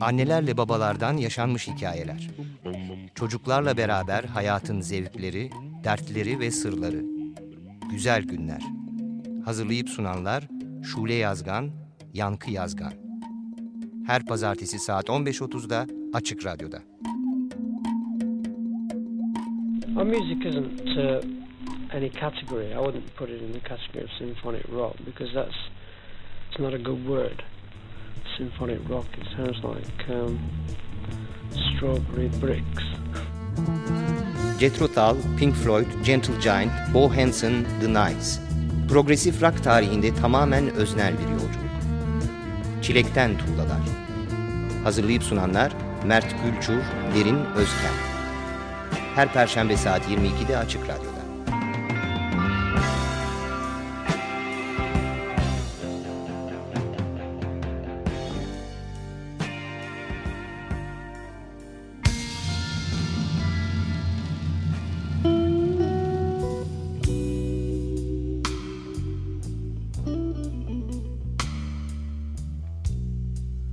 Annelerle babalardan yaşanmış hikayeler. Çocuklarla beraber hayatın zevkleri, dertleri ve sırları. Güzel günler. Hazırlayıp sunanlar Şule Yazgan, Yankı Yazgan. Her pazartesi saat 15.30'da Açık Radyo'da. Our music isn't uh, any category. I wouldn't put it in the category of symphonic rock because that's it's not a good word. Symphonic rock. It sounds like um, strawberry bricks. Jethro Tull, Pink Floyd, Gentle Giant, Bo Hansen, The Nice. Progresif rock tarihinde tamamen öznel bir yolculuk. Çilekten tuğlalar. Hazırlayıp sunanlar Mert Gülçur, Derin Özken. Her perşembe saat 22'de Açık Radyo'da.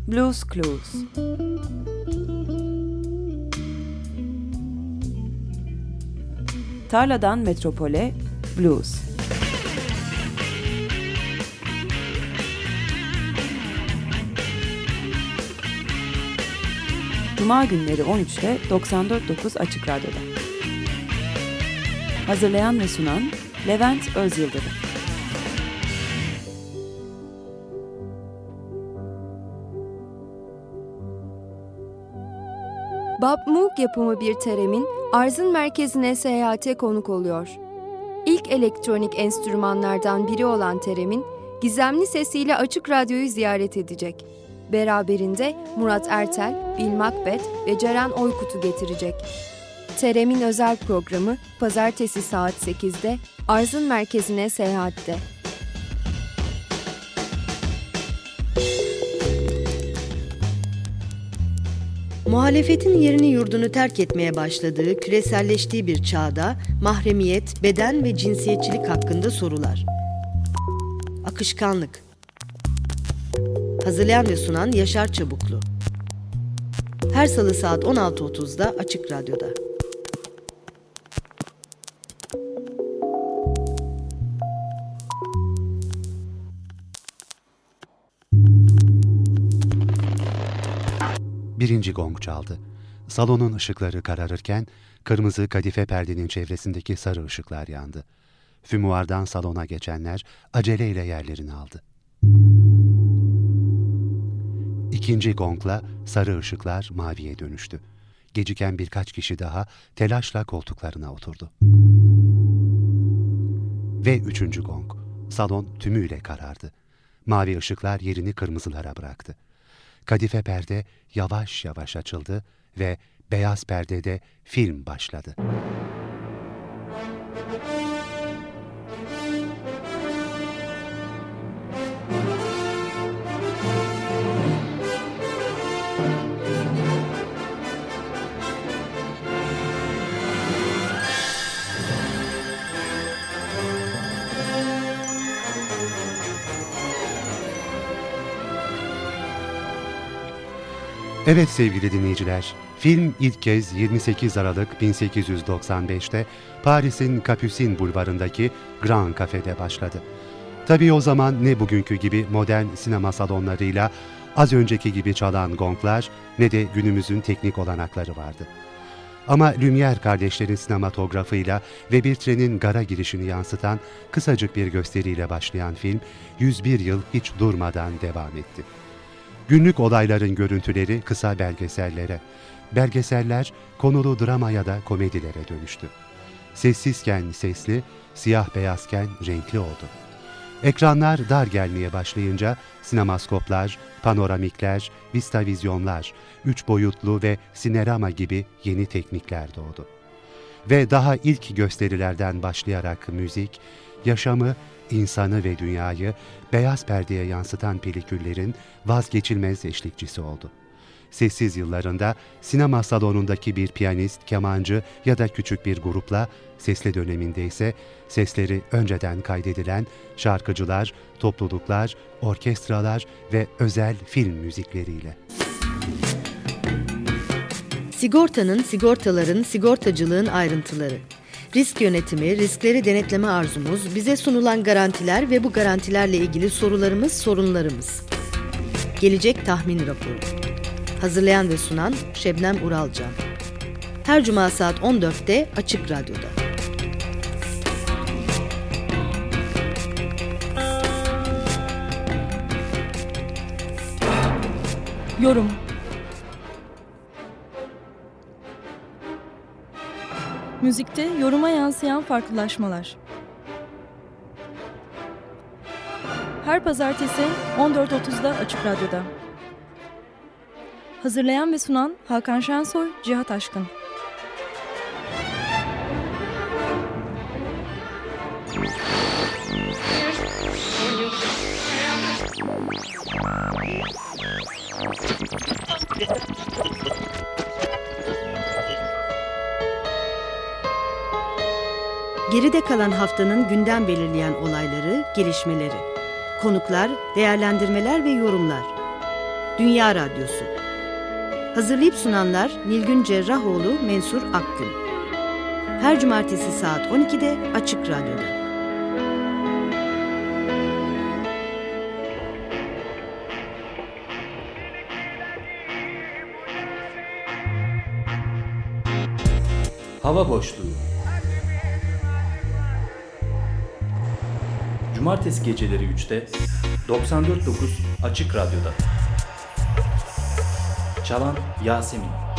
Blues Clues Tarladan Metropole Blues Cuma günleri 13'te 94.9 Açık Radyo'da. Hazırlayan ve sunan Levent Özyıldırım. Bob Moog yapımı bir teremin arzın merkezine seyahate konuk oluyor. İlk elektronik enstrümanlardan biri olan teremin gizemli sesiyle açık radyoyu ziyaret edecek. Beraberinde Murat Ertel, Bill Macbeth ve Ceren Oykut'u getirecek. Terem'in özel programı pazartesi saat 8'de Arzın Merkezi'ne seyahatte. Muhalefetin yerini yurdunu terk etmeye başladığı, küreselleştiği bir çağda mahremiyet, beden ve cinsiyetçilik hakkında sorular. Akışkanlık Hazırlayan ve sunan Yaşar Çabuklu Her salı saat 16.30'da Açık Radyo'da. Birinci gong çaldı. Salonun ışıkları kararırken kırmızı kadife perdenin çevresindeki sarı ışıklar yandı. Fümuardan salona geçenler aceleyle yerlerini aldı. İkinci gongla sarı ışıklar maviye dönüştü. Geciken birkaç kişi daha telaşla koltuklarına oturdu. Ve üçüncü gong. Salon tümüyle karardı. Mavi ışıklar yerini kırmızılara bıraktı. Kadife perde yavaş yavaş açıldı ve beyaz perdede film başladı. Evet sevgili dinleyiciler, film ilk kez 28 Aralık 1895'te Paris'in Capucine bulvarındaki Grand Cafe'de başladı. Tabii o zaman ne bugünkü gibi modern sinema salonlarıyla az önceki gibi çalan gonglar ne de günümüzün teknik olanakları vardı. Ama Lumière kardeşlerin sinematografıyla ve bir trenin gara girişini yansıtan kısacık bir gösteriyle başlayan film 101 yıl hiç durmadan devam etti. Günlük olayların görüntüleri kısa belgesellere, belgeseller konulu dramaya da komedilere dönüştü. Sessizken sesli, siyah beyazken renkli oldu. Ekranlar dar gelmeye başlayınca sinemaskoplar, panoramikler, vistavizyonlar, üç boyutlu ve sinerama gibi yeni teknikler doğdu. Ve daha ilk gösterilerden başlayarak müzik, yaşamı, insanı ve dünyayı beyaz perdeye yansıtan peliküllerin vazgeçilmez eşlikçisi oldu. sessiz yıllarında sinema salonundaki bir piyanist, kemancı ya da küçük bir grupla, sesli döneminde ise sesleri önceden kaydedilen şarkıcılar, topluluklar, orkestralar ve özel film müzikleriyle. Sigortanın, sigortaların, sigortacılığın ayrıntıları. Risk yönetimi, riskleri denetleme arzumuz, bize sunulan garantiler ve bu garantilerle ilgili sorularımız, sorunlarımız. Gelecek tahmin raporu. Hazırlayan ve sunan Şebnem Uralcan. Her cuma saat 14'te Açık Radyo'da. Yorum Müzikte yoruma yansıyan farklılaşmalar. Her pazartesi 14.30'da Açık Radyo'da. Hazırlayan ve sunan Hakan Şensoy, Cihat Aşkın. Geride kalan haftanın gündem belirleyen olayları, gelişmeleri. Konuklar, değerlendirmeler ve yorumlar. Dünya Radyosu. Hazırlayıp sunanlar Nilgün Cerrahoğlu, Mensur Akgün. Her cumartesi saat 12'de Açık Radyo'da. Hava boşluğu. Cumartesi geceleri 3'te 94.9 Açık Radyo'da. Çalan Yasemin.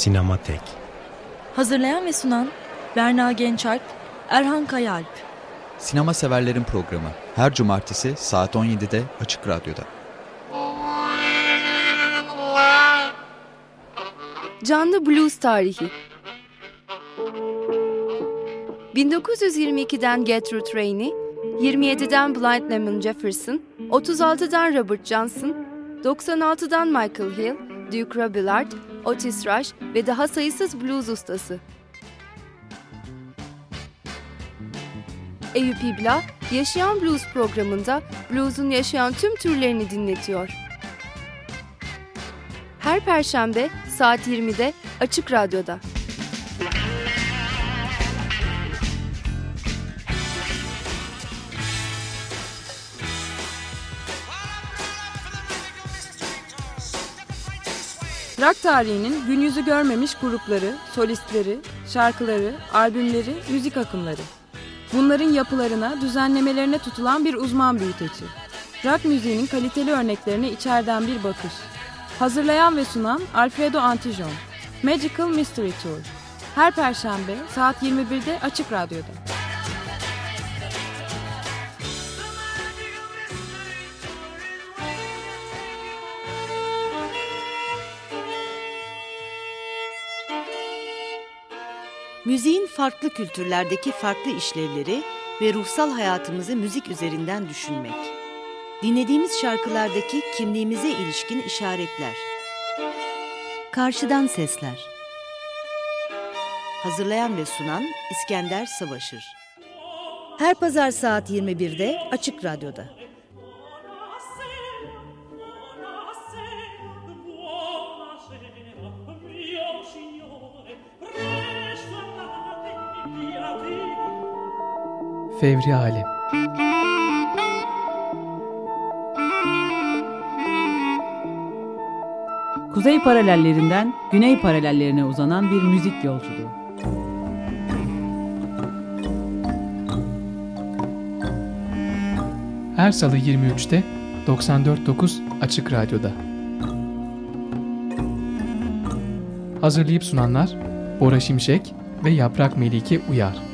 Sinematek. Hazırlayan ve sunan Berna Gençalp, Erhan Kayalp. Sinema severlerin programı. Her cumartesi saat 17'de Açık Radyo'da. Canlı Blues Tarihi 1922'den Gertrude Rainey, 27'den Blind Lemon Jefferson, 36'dan Robert Johnson, 96'dan Michael Hill, Duke Robillard, Otis Rush ve daha sayısız blues ustası. Eyüp İbla, Yaşayan Blues programında blues'un yaşayan tüm türlerini dinletiyor. Her perşembe saat 20'de Açık Radyo'da. Rock tarihinin gün yüzü görmemiş grupları, solistleri, şarkıları, albümleri, müzik akımları. Bunların yapılarına, düzenlemelerine tutulan bir uzman büyüteci. Rock müziğinin kaliteli örneklerine içeriden bir bakış. Hazırlayan ve sunan Alfredo Antijon. Magical Mystery Tour. Her perşembe saat 21'de Açık Radyo'da. Müziğin farklı kültürlerdeki farklı işlevleri ve ruhsal hayatımızı müzik üzerinden düşünmek. Dinlediğimiz şarkılardaki kimliğimize ilişkin işaretler. Karşıdan sesler. Hazırlayan ve sunan İskender Savaşır. Her pazar saat 21'de Açık Radyo'da. Fevri Alem Kuzey paralellerinden güney paralellerine uzanan bir müzik yolculuğu. Her salı 23'te 94.9 Açık Radyo'da. Hazırlayıp sunanlar Bora Şimşek ve Yaprak Meliki Uyar.